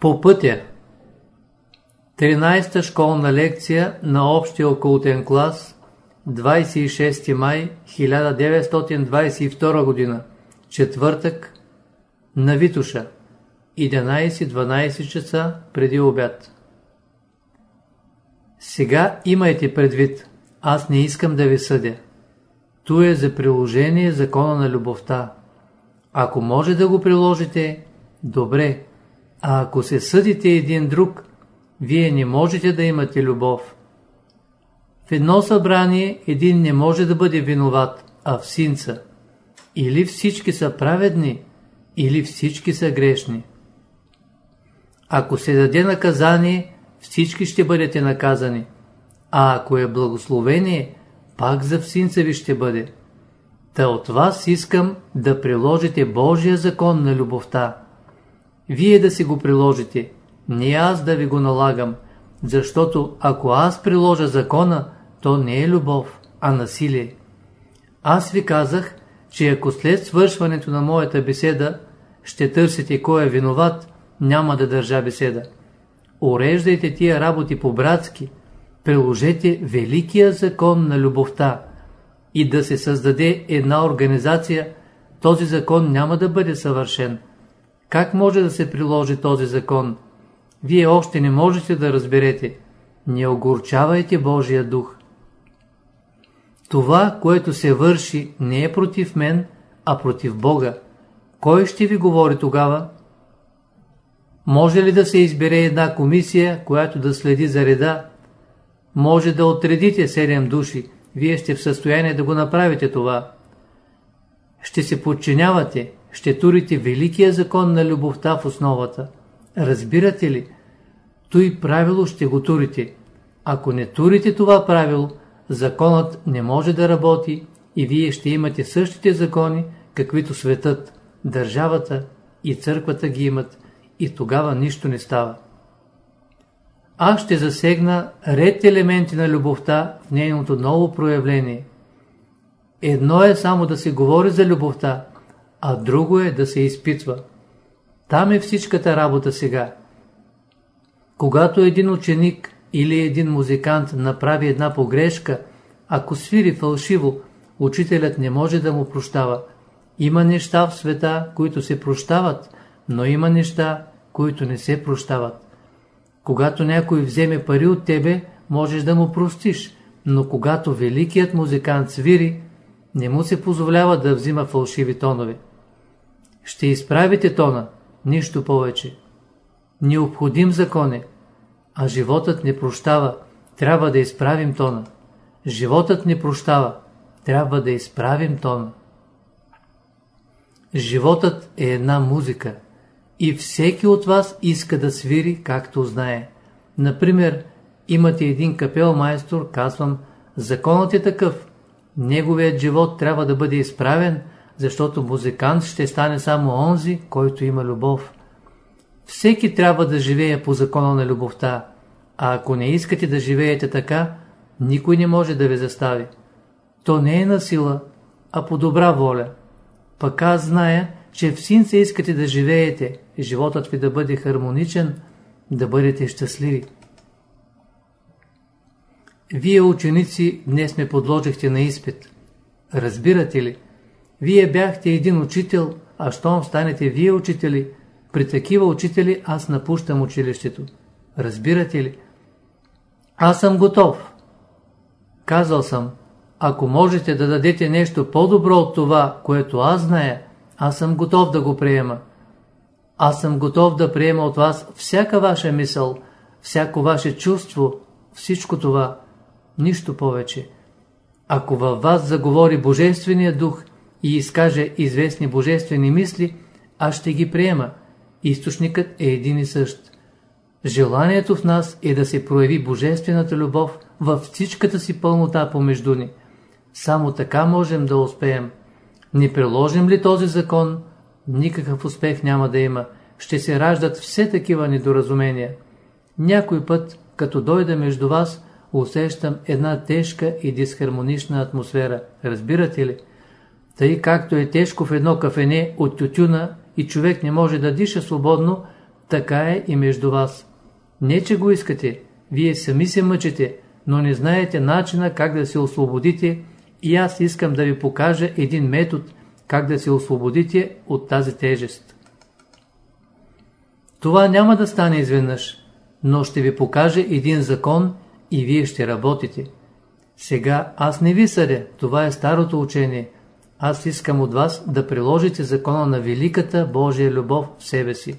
По пътя 13-та школна лекция на общия окултен клас 26 май 1922 година Четвъртък на Витуша 11-12 часа преди обяд Сега имайте предвид, аз не искам да ви съдя. Ту е за приложение закона на любовта. Ако може да го приложите, добре, а ако се съдите един друг, вие не можете да имате любов. В едно събрание един не може да бъде виноват, а в синца. Или всички са праведни, или всички са грешни. Ако се даде наказание, всички ще бъдете наказани. А ако е благословение, пак за всинца ви ще бъде. Та от вас искам да приложите Божия закон на любовта. Вие да си го приложите, не аз да ви го налагам, защото ако аз приложа закона, то не е любов, а насилие. Аз ви казах, че ако след свършването на моята беседа ще търсите кой е виноват, няма да държа беседа. Ореждайте тия работи по-братски, приложете великия закон на любовта и да се създаде една организация, този закон няма да бъде съвършен. Как може да се приложи този закон? Вие още не можете да разберете. Не огорчавайте Божия дух. Това, което се върши, не е против мен, а против Бога. Кой ще ви говори тогава? Може ли да се избере една комисия, която да следи за реда? Може да отредите 7 души. Вие сте в състояние да го направите това. Ще се подчинявате, ще турите великия закон на любовта в основата. Разбирате ли? Той правило ще го турите. Ако не турите това правило, законът не може да работи и вие ще имате същите закони, каквито светът, държавата и църквата ги имат и тогава нищо не става. Аз ще засегна ред елементи на любовта в нейното ново проявление. Едно е само да се говори за любовта, а друго е да се изпитва. Там е всичката работа сега. Когато един ученик или един музикант направи една погрешка, ако свири фалшиво, учителят не може да му прощава. Има неща в света, които се прощават, но има неща, които не се прощават. Когато някой вземе пари от тебе, можеш да му простиш, но когато великият музикант свири, не му се позволява да взима фалшиви тонове. Ще изправите тона, нищо повече. Необходим закон е, а животът не прощава, трябва да изправим тона. Животът не прощава, трябва да изправим тона. Животът е една музика и всеки от вас иска да свири както знае. Например, имате един капел майстор, казвам, законът е такъв. Неговият живот трябва да бъде изправен, защото музикант ще стане само онзи, който има любов. Всеки трябва да живее по закона на любовта, а ако не искате да живеете така, никой не може да ви застави. То не е на сила, а по добра воля. Пък аз зная, че в синца искате да живеете, животът ви да бъде хармоничен, да бъдете щастливи. Вие, ученици, днес ме подложихте на изпит. Разбирате ли? Вие бяхте един учител, а щом станете вие учители, при такива учители аз напущам училището. Разбирате ли? Аз съм готов. Казал съм, ако можете да дадете нещо по-добро от това, което аз зная, аз съм готов да го приема. Аз съм готов да приема от вас всяка ваша мисъл, всяко ваше чувство, всичко това, нищо повече. Ако във вас заговори Божествения дух и изкаже известни божествени мисли, аз ще ги приема. Източникът е един и същ. Желанието в нас е да се прояви Божествената любов във всичката си пълнота помежду ни. Само така можем да успеем. Не приложим ли този закон, никакъв успех няма да има. Ще се раждат все такива недоразумения. Някой път, като дойда между вас, усещам една тежка и дисхармонична атмосфера. Разбирате ли? Тъй както е тежко в едно кафене от тютюна и човек не може да диша свободно, Така е и между вас. Не, че го искате, вие сами се мъчите, но не знаете начина как да се освободите и аз искам да ви покажа един метод, как да се освободите от тази тежест. Това няма да стане изведнъж, но ще ви покаже един закон и вие ще работите. Сега аз не ви съдя, това е старото учение. Аз искам от вас да приложите закона на великата Божия любов в себе си.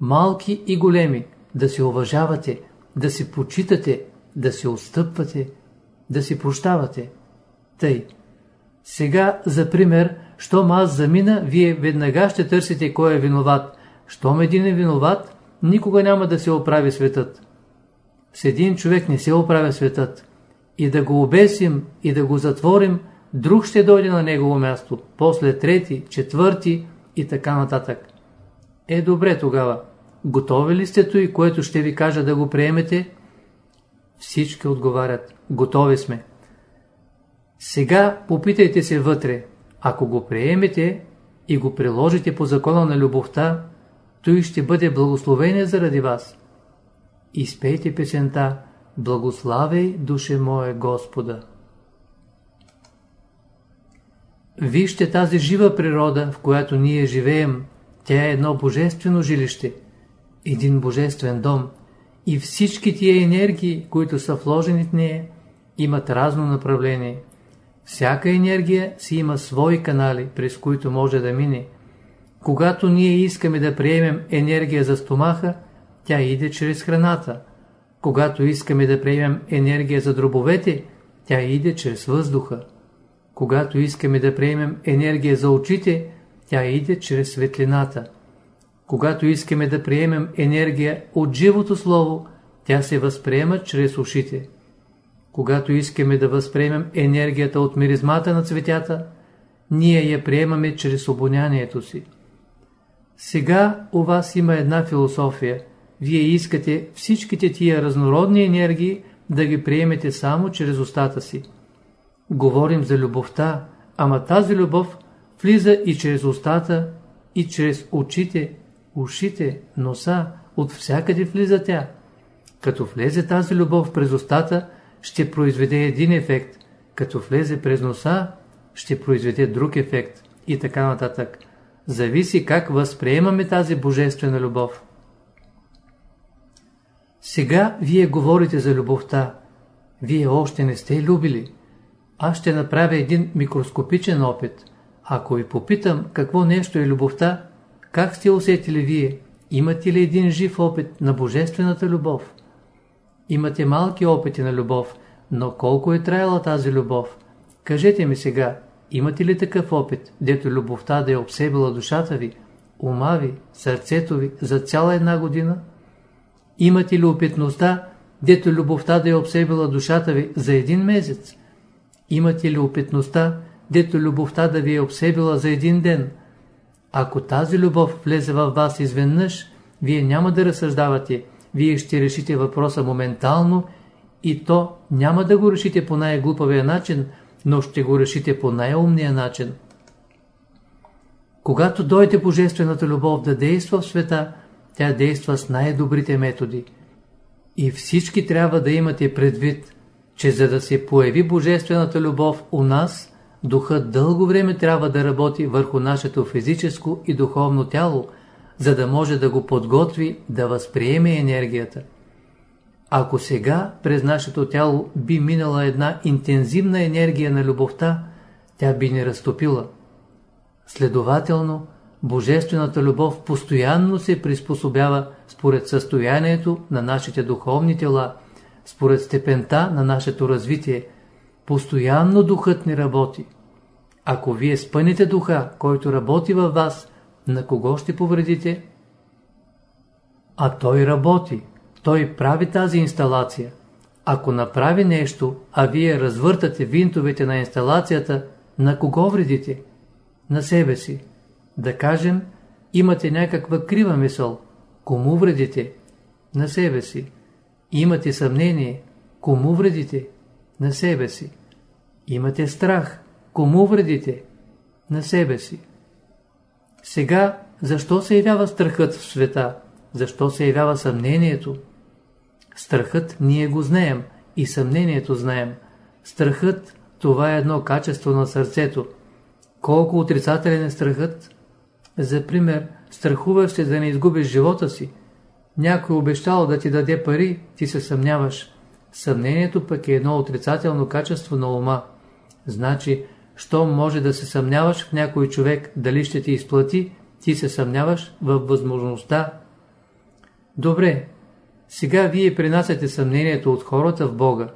Малки и големи, да се уважавате, да се почитате, да се отстъпвате, да си прощавате. Тъй. Сега, за пример, щом аз замина, вие веднага ще търсите кой е виноват. Щом един е виноват, никога няма да се оправи светът. С един човек не се оправя светът. И да го обесим, и да го затворим, друг ще дойде на негово място, после трети, четвърти и така нататък. Е, добре тогава. Готови ли сте той, което ще ви кажа да го приемете? Всички отговарят. Готови сме. Сега попитайте се вътре. Ако го приемете и го приложите по закона на любовта, той ще бъде благословение заради вас. Изпейте песента Благославей, душе мое Господа. Вижте тази жива природа, в която ние живеем. Тя е едно божествено жилище, един божествен дом и всички тия енергии, които са вложени в нея, имат разно направление. Всяка енергия си има свои канали, през които може да мине. Когато ние искаме да приемем енергия за стомаха, тя иде чрез храната. Когато искаме да приемем енергия за дробовете, тя иде чрез въздуха. Когато искаме да приемем енергия за очите, тя иде чрез светлината. Когато искаме да приемем енергия от живото слово, тя се възприема чрез ушите. Когато искаме да възприемем енергията от миризмата на цветята, ние я приемаме чрез обонянието си. Сега у вас има една философия. Вие искате всичките тия разнородни енергии да ги приемете само чрез устата си. Говорим за любовта, ама тази любов влиза и чрез устата, и чрез очите, ушите, носа, от всякъде влиза тя. Като влезе тази любов през устата, ще произведе един ефект, като влезе през носа, ще произведе друг ефект и така нататък. Зависи как възприемаме тази божествена любов. Сега вие говорите за любовта. Вие още не сте любили. Аз ще направя един микроскопичен опит. Ако ви попитам какво нещо е любовта, как сте усетили вие? Имате ли един жив опит на божествената любов? Имате малки опити на любов, но колко е траяла тази любов? Кажете ми сега, имате ли такъв опит, дето любовта да е обсебила душата ви, ума ви, сърцето ви за цяла една година? Имате ли опитността, дето любовта да е обсебила душата ви за един месец? Имате ли опитността, дето любовта да ви е обсебила за един ден? Ако тази любов влезе във вас изведнъж, вие няма да разсъждавате, вие ще решите въпроса моментално и то няма да го решите по най-глупавия начин, но ще го решите по най-умния начин. Когато дойде Божествената любов да действа в света, тя действа с най-добрите методи. И всички трябва да имате предвид, че за да се появи Божествената любов у нас, Духът дълго време трябва да работи върху нашето физическо и духовно тяло, за да може да го подготви да възприеме енергията. Ако сега през нашето тяло би минала една интензивна енергия на любовта, тя би ни разтопила. Следователно, Божествената любов постоянно се приспособява според състоянието на нашите духовни тела, според степента на нашето развитие. Постоянно духът ни работи. Ако вие спънете духа, който работи във вас, на кого ще повредите? А той работи. Той прави тази инсталация. Ако направи нещо, а вие развъртате винтовете на инсталацията, на кого вредите? На себе си. Да кажем, имате някаква крива мисъл. Кому вредите? На себе си. Имате съмнение. Кому вредите? На себе си. Имате страх. Кому вредите? На себе си. Сега, защо се явява страхът в света? защо се явява съмнението. Страхът ние го знаем и съмнението знаем. Страхът това е едно качество на сърцето. Колко отрицателен е страхът? За пример, страхуваш се да не изгубиш живота си. Някой обещал да ти даде пари, ти се съмняваш. Съмнението пък е едно отрицателно качество на ума. Значи, що може да се съмняваш в някой човек, дали ще ти изплати, ти се съмняваш в възможността. Добре, сега вие принасяте съмнението от хората в Бога.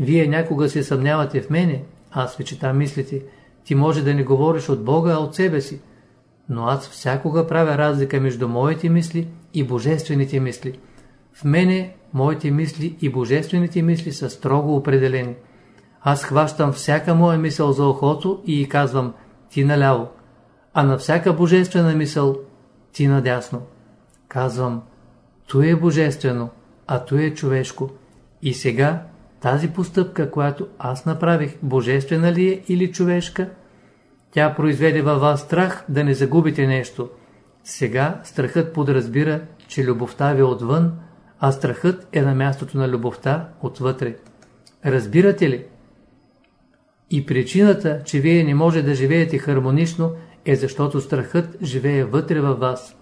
Вие някога се съмнявате в мене, аз ви чета мислите, ти може да не говориш от Бога, а от себе си. Но аз всякога правя разлика между моите мисли и божествените мисли. В мене моите мисли и божествените мисли са строго определени. Аз хващам всяка моя мисъл за охото и казвам ти наляво, а на всяка божествена мисъл ти надясно. Казвам, то е божествено, а то е човешко. И сега тази постъпка, която аз направих, божествена ли е или човешка? Тя произведе във вас страх да не загубите нещо. Сега страхът подразбира, че любовта ви е отвън, а страхът е на мястото на любовта отвътре. Разбирате ли? И причината, че вие не може да живеете хармонично, е защото страхът живее вътре във вас.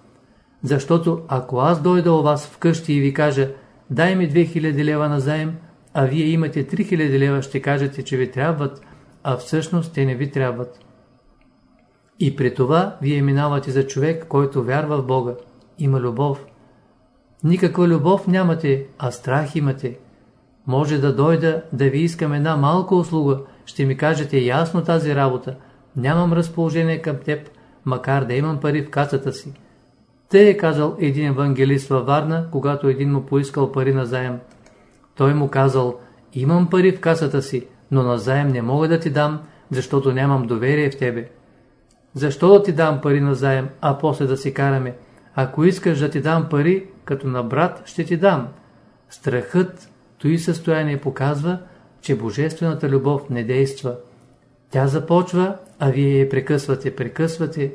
Защото ако аз дойда у вас вкъщи и ви кажа, дай ми 2000 лева на заем, а вие имате 3000 лева, ще кажете, че ви трябват, а всъщност те не ви трябват. И при това вие минавате за човек, който вярва в Бога. Има любов. Никаква любов нямате, а страх имате. Може да дойда да ви искам една малка услуга, ще ми кажете ясно тази работа. Нямам разположение към теб, макар да имам пари в кацата си. Те е казал един евангелист във Варна, когато един му поискал пари на заем. Той му казал, имам пари в касата си, но на заем не мога да ти дам, защото нямам доверие в тебе. Защо да ти дам пари на заем, а после да си караме? Ако искаш да ти дам пари, като на брат, ще ти дам. Страхът, той състояние показва, че божествената любов не действа. Тя започва, а вие я прекъсвате, прекъсвате.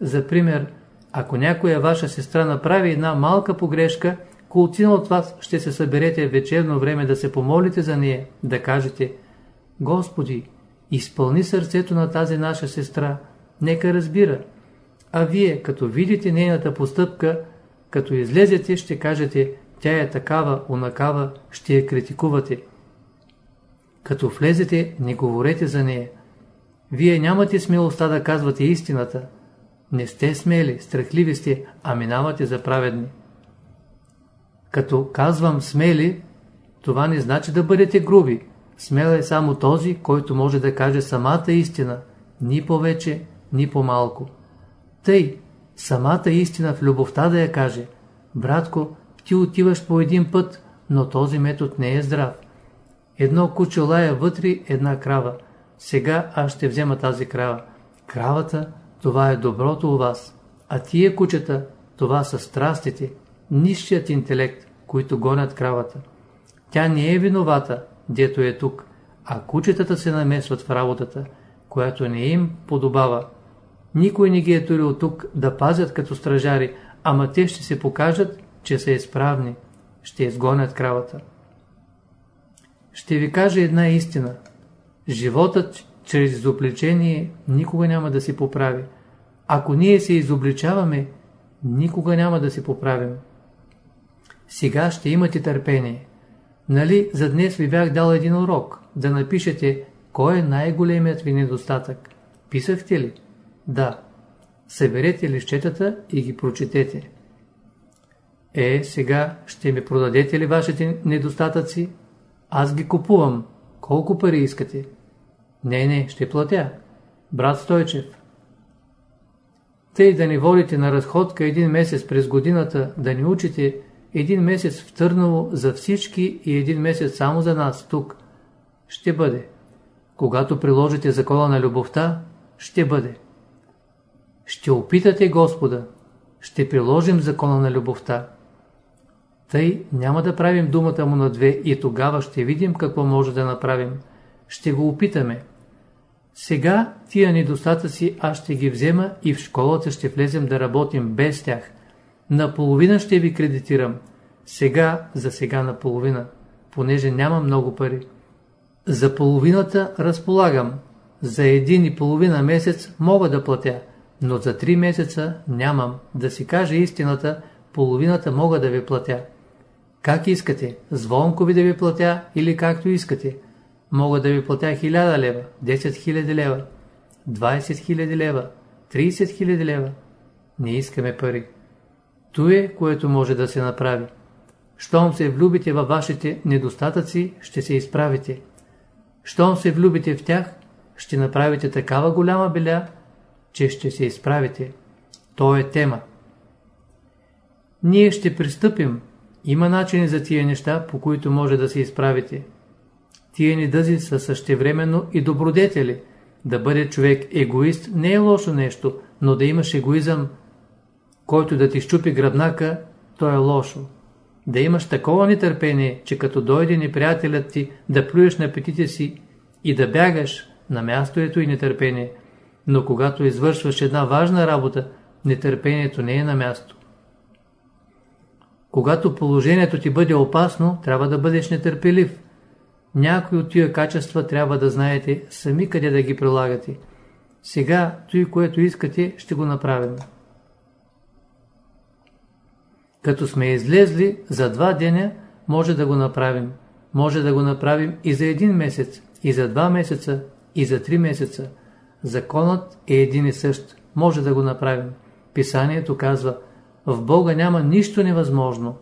За пример, ако някоя ваша сестра направи една малка погрешка, колцина от вас ще се съберете вечерно време да се помолите за нея, да кажете Господи, изпълни сърцето на тази наша сестра, нека разбира. А вие, като видите нейната постъпка, като излезете, ще кажете, тя е такава, онакава, ще я критикувате. Като влезете, не говорете за нея. Вие нямате смелостта да казвате истината. Не сте смели, страхливи сте, а минавате за праведни. Като казвам смели, това не значи да бъдете груби. Смел е само този, който може да каже самата истина, ни повече, ни по-малко. Тъй, самата истина в любовта да я каже. Братко, ти отиваш по един път, но този метод не е здрав. Едно куче лая вътре една крава. Сега аз ще взема тази крава. Кравата, това е доброто у вас. А тия кучета, това са страстите, нищият интелект, които гонят кравата. Тя не е виновата, дето е тук, а кучетата се намесват в работата, която не им подобава. Никой не ги е турил тук да пазят като стражари, ама те ще се покажат, че са изправни, ще изгонят кравата. Ще ви кажа една истина. Животът чрез изобличение никога няма да се поправи. Ако ние се изобличаваме, никога няма да се поправим. Сега ще имате търпение. Нали, за днес ви бях дал един урок, да напишете кой е най-големият ви недостатък. Писахте ли? Да. Съберете лищетата и ги прочетете. Е, сега ще ми продадете ли вашите недостатъци? Аз ги купувам. Колко пари искате? Не, не, ще платя. Брат Стойчев. Тъй да ни водите на разходка един месец през годината, да ни учите един месец в Търново за всички и един месец само за нас тук. Ще бъде. Когато приложите закона на любовта, ще бъде. Ще опитате Господа. Ще приложим закона на любовта. Тъй няма да правим думата му на две и тогава ще видим какво може да направим. Ще го опитаме. Сега тия недостатъци аз ще ги взема и в школата ще влезем да работим без тях. Наполовина ще ви кредитирам. Сега, за сега наполовина, понеже няма много пари. За половината разполагам. За един и половина месец мога да платя, но за три месеца нямам. Да си кажа истината, половината мога да ви платя. Как искате? Звонко ви да ви платя или както искате? Мога да ви платя 1000 лева, 10 000 лева, 20 000 лева, 30 000 лева. Не искаме пари. То е, което може да се направи. Щом се влюбите във вашите недостатъци, ще се изправите. Щом се влюбите в тях, ще направите такава голяма беля, че ще се изправите. То е тема. Ние ще пристъпим. Има начини за тия неща, по които може да се изправите. Тия недъзи са същевременно и добродетели. Да бъде човек егоист не е лошо нещо, но да имаш егоизъм, който да ти щупи гръбнака, то е лошо. Да имаш такова нетърпение, че като дойде неприятелят ти да плюеш на петите си и да бягаш, на място ето и нетърпение. Но когато извършваш една важна работа, нетърпението не е на място. Когато положението ти бъде опасно, трябва да бъдеш нетърпелив. Някои от тия качества трябва да знаете сами къде да ги прилагате. Сега, той, което искате, ще го направим. Като сме излезли за два деня, може да го направим. Може да го направим и за един месец, и за два месеца, и за три месеца. Законът е един и същ. Може да го направим. Писанието казва, в Бога няма нищо невъзможно.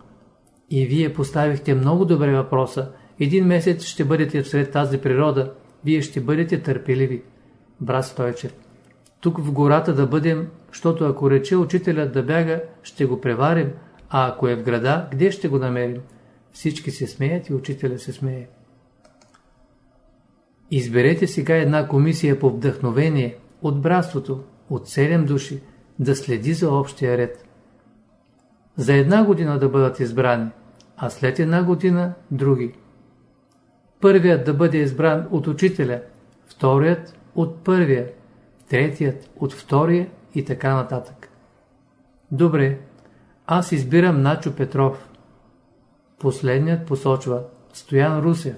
И вие поставихте много добре въпроса. Един месец ще бъдете всред тази природа. Вие ще бъдете търпеливи. Брат Стойчев. Тук в гората да бъдем, защото ако рече учителят да бяга, ще го преварим, а ако е в града, къде ще го намерим? Всички се смеят и учителя се смее. Изберете сега една комисия по вдъхновение от братството, от 7 души, да следи за общия ред. За една година да бъдат избрани, а след една година други. Първият да бъде избран от учителя, вторият от първия, третият от втория и така нататък. Добре, аз избирам Начо Петров. Последният посочва Стоян Русев.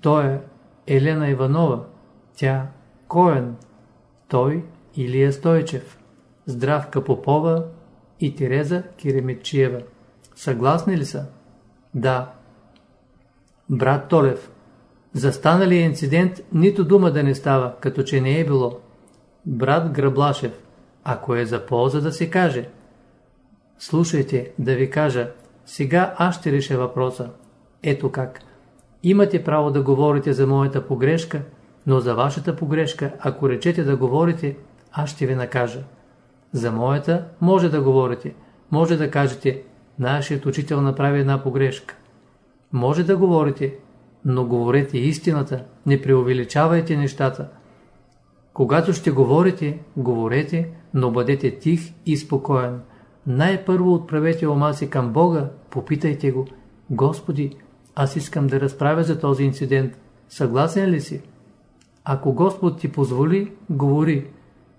Той е Елена Иванова. Тя Коен. Той Илия Стойчев. Здравка Попова и Тереза Киремечиева. Съгласни ли са? Да. Брат Толев. За станалия инцидент нито дума да не става, като че не е било. Брат Граблашев. Ако е за полза да се каже. Слушайте, да ви кажа, сега аз ще реша въпроса. Ето как. Имате право да говорите за моята погрешка, но за вашата погрешка, ако речете да говорите, аз ще ви накажа. За моята може да говорите. Може да кажете, нашият учител направи една погрешка. Може да говорите, но говорете истината, не преувеличавайте нещата. Когато ще говорите, говорете, но бъдете тих и спокоен най-първо отправете ума си към Бога, попитайте го, Господи, аз искам да разправя за този инцидент, съгласен ли си? Ако Господ ти позволи, говори,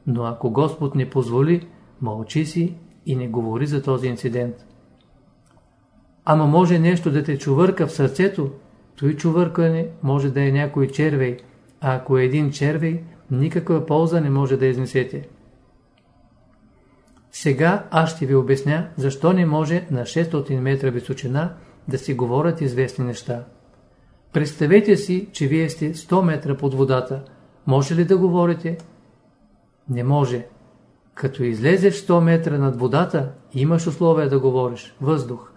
но ако Господ не позволи, мълчи си и не говори за този инцидент. Ама може нещо да те чувърка в сърцето, той чувъркане може да е някой червей, а ако е един червей, никаква полза не може да изнесете. Сега аз ще ви обясня, защо не може на 600 метра височина да си говорят известни неща. Представете си, че вие сте 100 метра под водата. Може ли да говорите? Не може. Като излезеш 100 метра над водата, имаш условия да говориш. Въздух.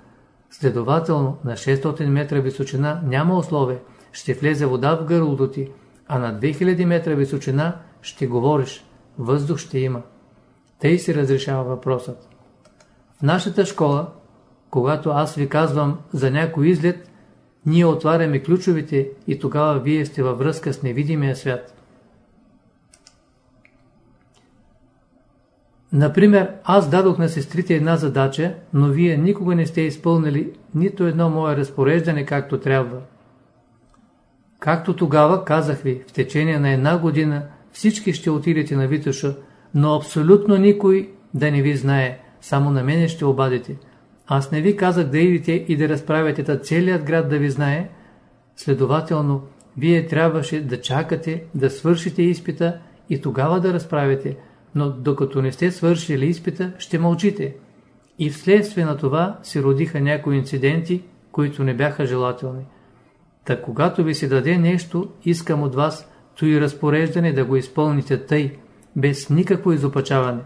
Следователно, на 600 метра височина няма условие. Ще влезе вода в гърлото ти, а на 2000 метра височина ще говориш. Въздух ще има. Тъй се разрешава въпросът. В нашата школа, когато аз ви казвам за някой излет, ние отваряме ключовите и тогава вие сте във връзка с невидимия свят. Например, аз дадох на сестрите една задача, но вие никога не сте изпълнили нито едно мое разпореждане както трябва. Както тогава казах ви, в течение на една година всички ще отидете на Витоша, но абсолютно никой да не ви знае. само на мене ще обадите. Аз не ви казах да идите и да разправяте целият град да ви знае. Следователно, вие трябваше да чакате да свършите изпита и тогава да разправите, но докато не сте свършили изпита, ще мълчите. И вследствие на това се родиха някои инциденти, които не бяха желателни. Та когато ви се даде нещо, искам от вас и разпореждане да го изпълните тъй, без никакво изопачаване.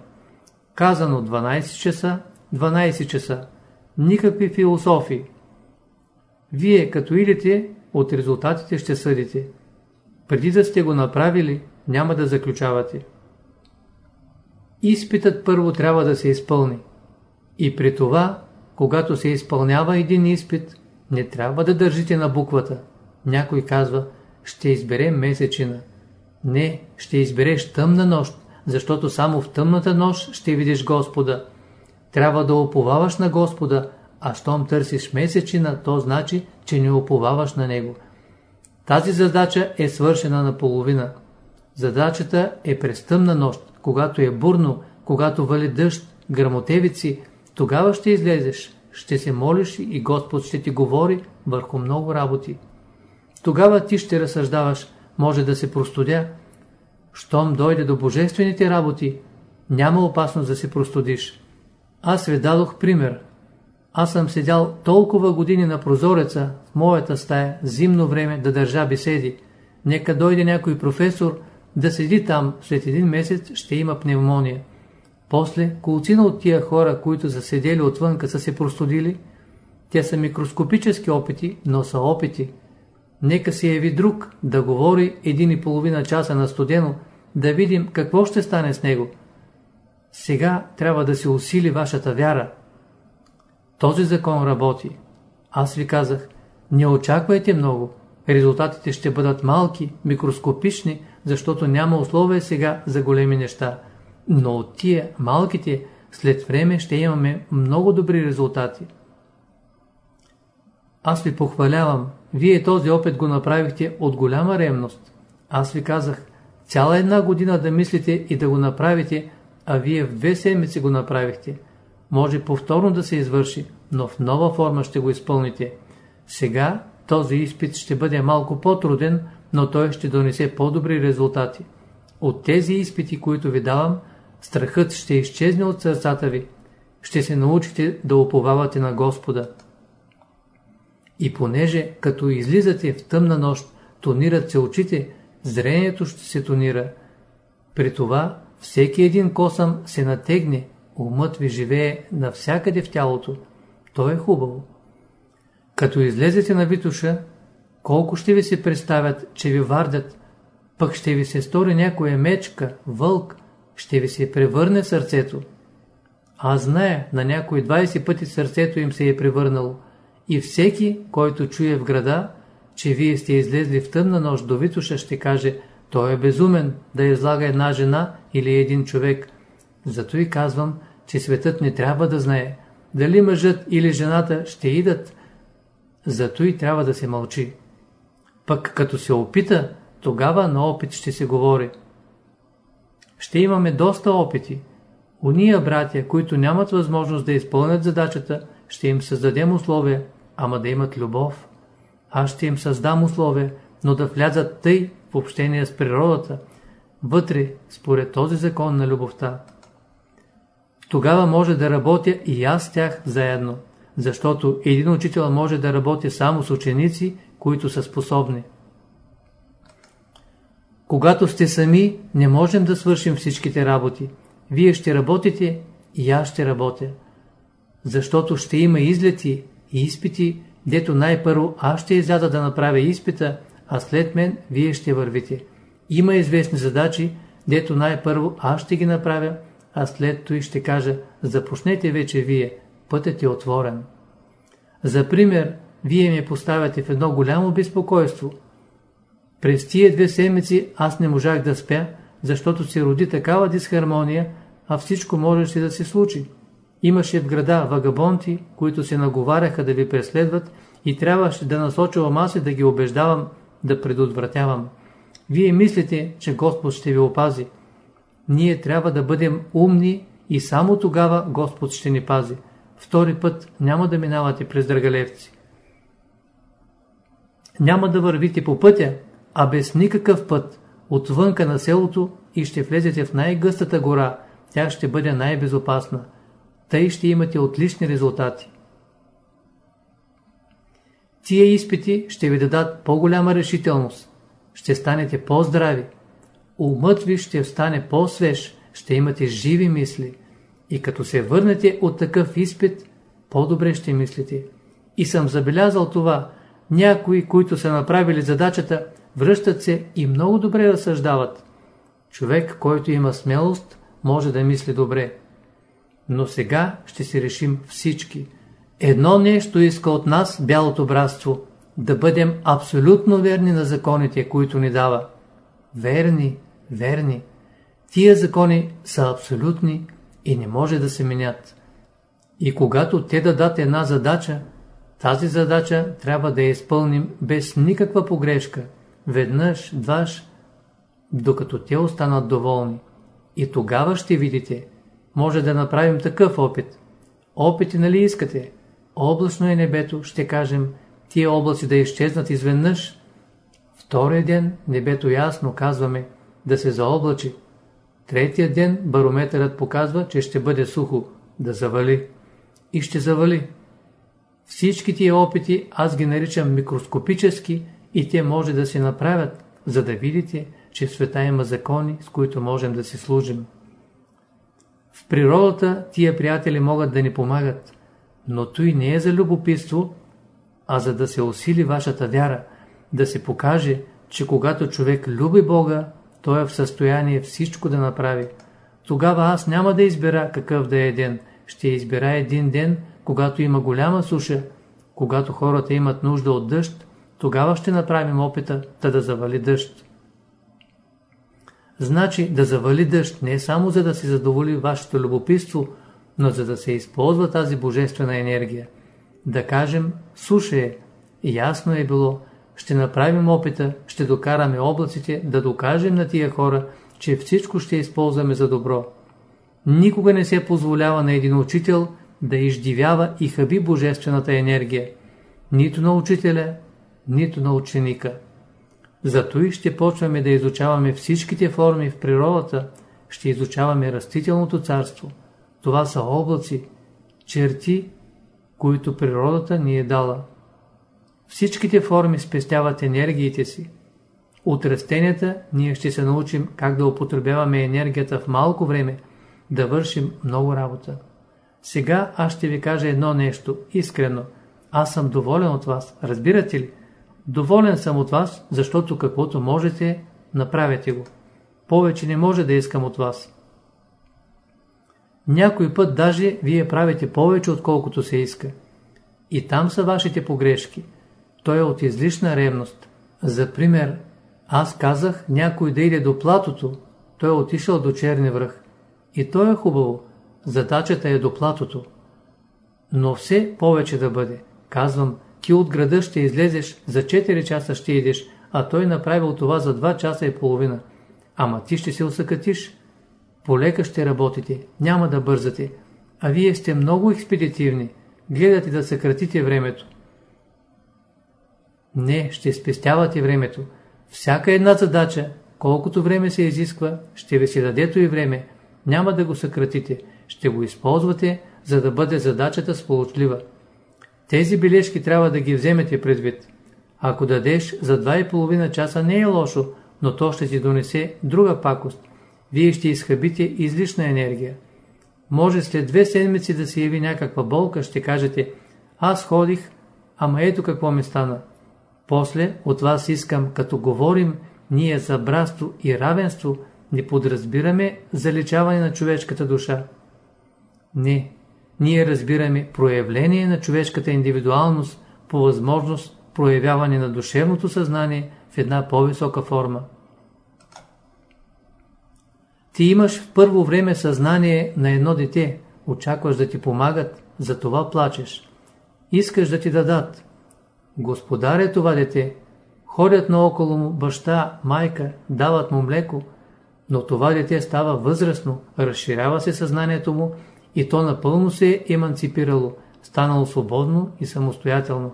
Казано 12 часа, 12 часа. Никакви философии. Вие като идете, от резултатите ще съдите. Преди да сте го направили, няма да заключавате. Изпитът първо трябва да се изпълни. И при това, когато се изпълнява един изпит, не трябва да държите на буквата. Някой казва, ще изберем месечина. Не, ще избереш тъмна нощ, защото само в тъмната нощ ще видиш Господа. Трябва да оповаваш на Господа, а щом търсиш месечина, то значи, че не оповаваш на Него. Тази задача е свършена наполовина. Задачата е през тъмна нощ, когато е бурно, когато вали дъжд, грамотевици, тогава ще излезеш, ще се молиш и Господ ще ти говори върху много работи. Тогава ти ще разсъждаваш, може да се простудя. Щом дойде до божествените работи, няма опасност да се простудиш. Аз ви дадох пример. Аз съм седял толкова години на прозореца в моята стая, зимно време, да държа беседи. Нека дойде някой професор да седи там, след един месец ще има пневмония. После, колцина от тия хора, които са седели отвънка, са се простудили. Те са микроскопически опити, но са опити. Нека се яви друг да говори един и половина часа на студено, да видим какво ще стане с него. Сега трябва да се усили вашата вяра. Този закон работи. Аз ви казах, не очаквайте много. Резултатите ще бъдат малки, микроскопични, защото няма условия сега за големи неща. Но от тия малките след време ще имаме много добри резултати. Аз ви похвалявам, вие този опит го направихте от голяма ревност. Аз ви казах, цяла една година да мислите и да го направите, а вие в две седмици го направихте. Може повторно да се извърши, но в нова форма ще го изпълните. Сега този изпит ще бъде малко по-труден, но той ще донесе по-добри резултати. От тези изпити, които ви давам, страхът ще изчезне от сърцата ви. Ще се научите да уповавате на Господа. И понеже като излизате в тъмна нощ, тонират се очите, зрението ще се тонира. При това всеки един косъм се натегне, умът ви живее навсякъде в тялото. То е хубаво. Като излезете на Витуша, колко ще ви се представят, че ви вардят, пък ще ви се стори някоя мечка, вълк, ще ви се превърне сърцето. Аз зная, на някои 20 пъти сърцето им се е превърнало. И всеки, който чуе в града, че вие сте излезли в тъмна нощ до Витуша, ще каже, той е безумен да излага една жена или един човек. Зато и казвам, че светът не трябва да знае, дали мъжът или жената ще идат. Зато и трябва да се мълчи. Пък като се опита, тогава на опит ще се говори. Ще имаме доста опити. Уния братя, които нямат възможност да изпълнят задачата, ще им създадем условия, ама да имат любов. Аз ще им създам условия, но да влязат тъй в общение с природата, вътре, според този закон на любовта. Тогава може да работя и аз с тях заедно, защото един учител може да работи само с ученици, които са способни. Когато сте сами, не можем да свършим всичките работи. Вие ще работите и аз ще работя. Защото ще има излети и изпити, дето най-първо аз ще изляза да направя изпита, а след мен вие ще вървите. Има известни задачи, дето най-първо аз ще ги направя, а след това ще кажа, започнете вече вие, пътят е отворен. За пример, вие ме поставяте в едно голямо безпокойство. През тия две седмици аз не можах да спя, защото се роди такава дисхармония, а всичко можеше да се случи. Имаше в града вагабонти, които се наговаряха да ви преследват и трябваше да насочвам аз и да ги убеждавам, да предотвратявам. Вие мислите, че Господ ще ви опази. Ние трябва да бъдем умни и само тогава Господ ще ни пази. Втори път няма да минавате през Драгалевци. Няма да вървите по пътя, а без никакъв път, отвънка на селото и ще влезете в най-гъстата гора, тя ще бъде най-безопасна. Тъй ще имате отлични резултати. Тия изпити ще ви дадат по-голяма решителност. Ще станете по-здрави. Умът ви ще стане по-свеж, ще имате живи мисли. И като се върнете от такъв изпит, по-добре ще мислите. И съм забелязал това. Някои, които са направили задачата, връщат се и много добре разсъждават. Човек, който има смелост, може да мисли добре. Но сега ще си решим всички. Едно нещо иска от нас бялото братство – да бъдем абсолютно верни на законите, които ни дава. Верни, верни. Тия закони са абсолютни и не може да се менят. И когато те дадат една задача, тази задача трябва да я изпълним без никаква погрешка, веднъж, дваш, докато те останат доволни. И тогава ще видите, може да направим такъв опит. Опити нали искате? Облачно е небето, ще кажем, тия облаци да изчезнат изведнъж. Втория ден небето ясно казваме да се заоблачи. Третия ден барометърът показва, че ще бъде сухо, да завали. И ще завали. Всички тия опити аз ги наричам микроскопически и те може да се направят, за да видите, че в света има закони, с които можем да си служим. В природата тия приятели могат да ни помагат, но той не е за любопитство, а за да се усили вашата вяра, да се покаже, че когато човек люби Бога, той е в състояние всичко да направи. Тогава аз няма да избера какъв да е ден. Ще избера един ден, когато има голяма суша, когато хората имат нужда от дъжд, тогава ще направим опита да да завали дъжд. Значи да завали дъжд не е само за да се задоволи вашето любопитство, но за да се използва тази божествена енергия. Да кажем, суша е, ясно е било, ще направим опита, ще докараме облаците, да докажем на тия хора, че всичко ще използваме за добро. Никога не се позволява на един учител да издивява и хаби божествената енергия. Нито на учителя, нито на ученика. Зато и ще почваме да изучаваме всичките форми в природата, ще изучаваме растителното царство. Това са облаци, черти, които природата ни е дала. Всичките форми спестяват енергиите си. От растенията ние ще се научим как да употребяваме енергията в малко време, да вършим много работа. Сега аз ще ви кажа едно нещо, искрено. Аз съм доволен от вас, разбирате ли? Доволен съм от вас, защото каквото можете, направете го. Повече не може да искам от вас. Някой път даже вие правите повече, отколкото се иска. И там са вашите погрешки. Той е от излишна ревност. За пример, аз казах някой да иде до платото, той е отишъл до черни връх. И то е хубаво, задачата е до платото. Но все повече да бъде. Казвам, ти от града ще излезеш, за 4 часа ще идеш, а той направил това за 2 часа и половина. Ама ти ще се усъкатиш. Полека ще работите, няма да бързате. А вие сте много експедитивни. Гледате да съкратите времето. Не, ще спестявате времето. Всяка една задача, колкото време се изисква, ще ви се дадето и време. Няма да го съкратите. Ще го използвате, за да бъде задачата сполучлива. Тези бележки трябва да ги вземете предвид. Ако дадеш за 2,5 часа не е лошо, но то ще ти донесе друга пакост. Вие ще изхъбите излишна енергия. Може след две седмици да се яви някаква болка, ще кажете, аз ходих, ама ето какво ми стана. После от вас искам, като говорим ние за братство и равенство, не подразбираме заличаване на човешката душа. Не, ние разбираме проявление на човешката индивидуалност по възможност проявяване на душевното съзнание в една по-висока форма. Ти имаш в първо време съзнание на едно дете, очакваш да ти помагат, за това плачеш. Искаш да ти дадат. Господар е това дете. Ходят наоколо му баща, майка, дават му млеко. но това дете става възрастно, разширява се съзнанието му и то напълно се е еманципирало, станало свободно и самостоятелно.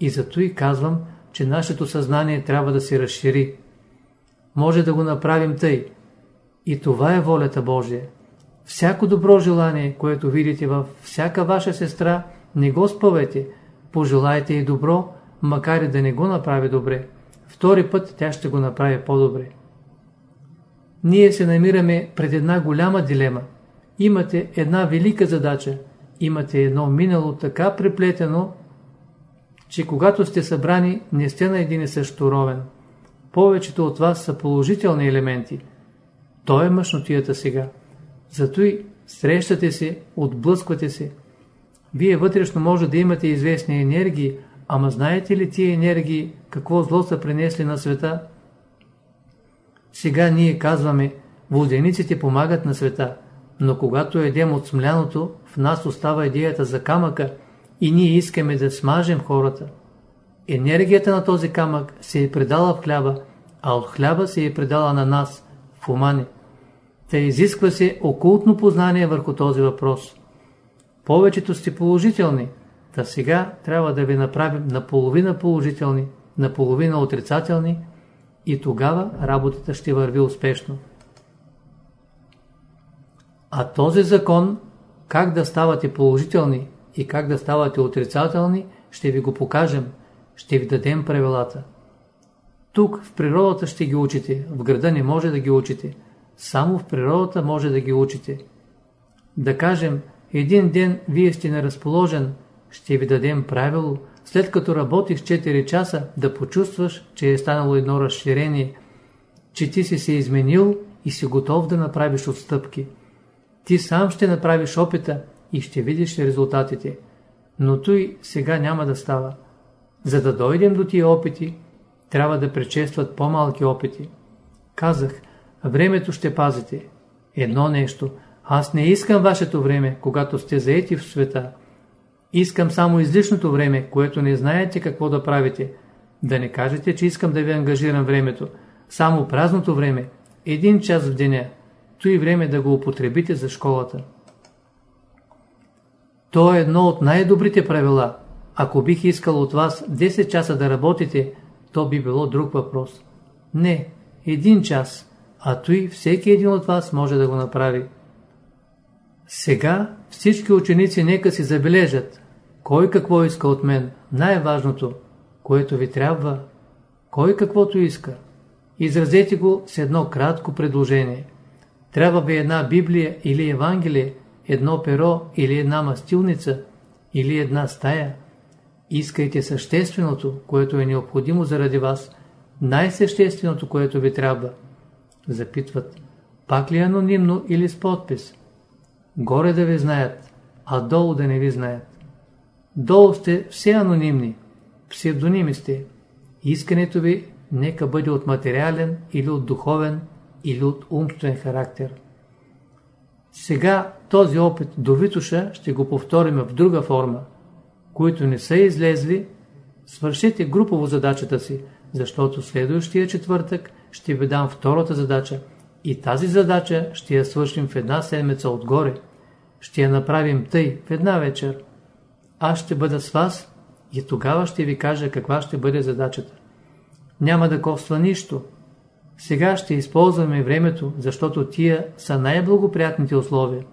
И зато и казвам, че нашето съзнание трябва да се разшири. Може да го направим тъй. И това е волята Божия. Всяко добро желание, което видите във всяка ваша сестра, не го спъвайте. Пожелайте и добро, макар и да не го направи добре. Втори път тя ще го направи по-добре. Ние се намираме пред една голяма дилема. Имате една велика задача. Имате едно минало така преплетено, че когато сте събрани, не сте на един и също ровен. Повечето от вас са положителни елементи. То е мъжнотията сега. Зато и срещате се, отблъсквате се. Вие вътрешно може да имате известни енергии, ама знаете ли тия енергии какво зло са принесли на света? Сега ние казваме, водениците помагат на света, но когато едем от смляното, в нас остава идеята за камъка и ние искаме да смажем хората. Енергията на този камък се е предала в хляба, а от хляба се е предала на нас, в умане. Те изисква се окултно познание върху този въпрос. Повечето сте положителни, та сега трябва да ви направим наполовина положителни, наполовина отрицателни и тогава работата ще върви успешно. А този закон, как да ставате положителни и как да ставате отрицателни, ще ви го покажем, ще ви дадем правилата. Тук в природата ще ги учите, в града не може да ги учите. Само в природата може да ги учите. Да кажем, един ден вие сте неразположен, ще ви дадем правило, след като работиш 4 часа, да почувстваш, че е станало едно разширение, че ти си се изменил и си готов да направиш отстъпки. Ти сам ще направиш опита и ще видиш резултатите. Но той сега няма да става. За да дойдем до тия опити, трябва да предшестват по-малки опити. Казах, времето ще пазите. Едно нещо, аз не искам вашето време, когато сте заети в света. Искам само излишното време, което не знаете какво да правите. Да не кажете, че искам да ви ангажирам времето. Само празното време, един час в деня, той време да го употребите за школата. То е едно от най-добрите правила. Ако бих искал от вас 10 часа да работите, то би било друг въпрос. Не, един час, а той всеки един от вас може да го направи. Сега всички ученици нека си забележат, кой какво иска от мен, най-важното, което ви трябва, кой каквото иска. Изразете го с едно кратко предложение. Трябва ви една Библия или Евангелие, едно перо или една мастилница, или една стая. Искайте същественото, което е необходимо заради вас, най-същественото, което ви трябва. Запитват, пак ли анонимно или с подпис? Горе да ви знаят, а долу да не ви знаят. Долу сте все анонимни, псевдоними сте. Искането ви нека бъде от материален или от духовен или от умствен характер. Сега този опит до Витуша ще го повторим в друга форма. Които не са излезли, свършите групово задачата си, защото следващия четвъртък ще ви дам втората задача и тази задача ще я свършим в една седмица отгоре. Ще я направим тъй в една вечер. Аз ще бъда с вас и тогава ще ви кажа каква ще бъде задачата. Няма да коства нищо. Сега ще използваме времето, защото тия са най-благоприятните условия.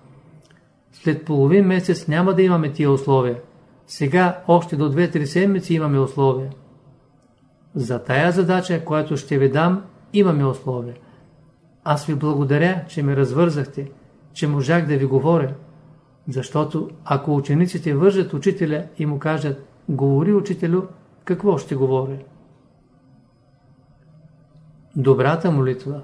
След половин месец няма да имаме тия условия. Сега още до 2-3 седмици имаме условия. За тая задача, която ще ви дам, имаме условия. Аз ви благодаря, че ме развързахте, че можах да ви говоря. Защото ако учениците вържат учителя и му кажат, говори учителю, какво ще говоря? Добрата молитва